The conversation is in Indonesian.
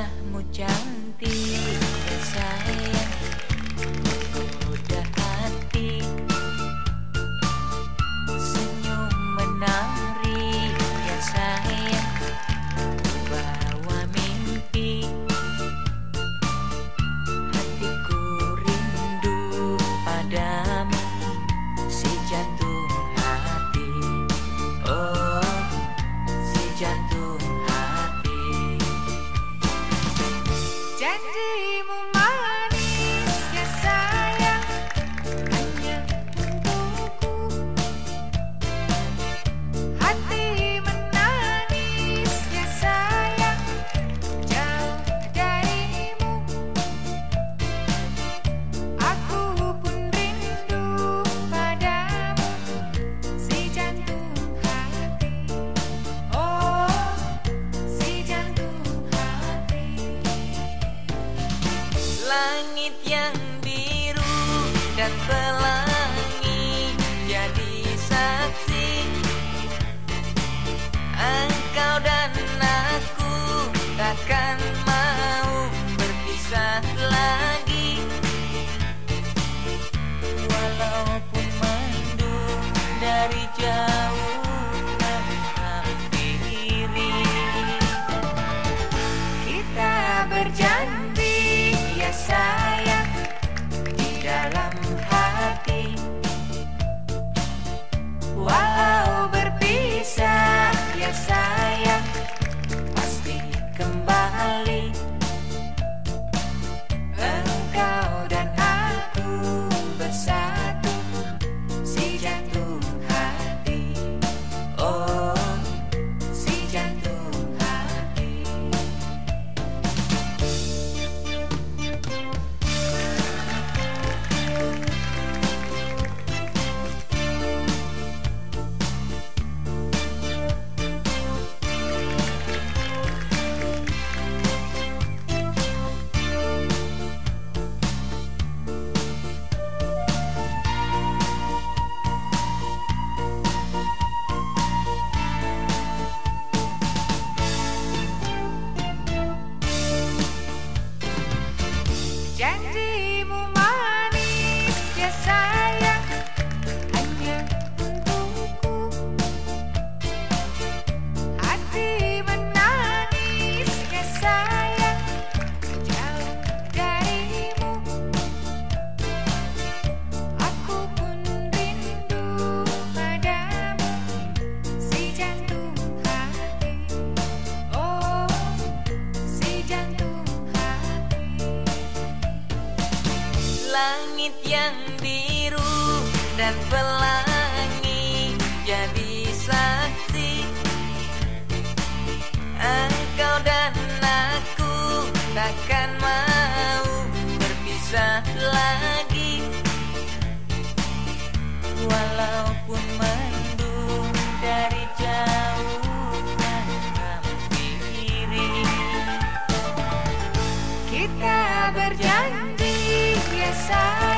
wajahmu cantik dan sayang. langit yang biru dan pelan Valley. langit yang biru dan pelangi jadi saksi. Engkau dan aku takkan mau berpisah lagi. Walaupun side.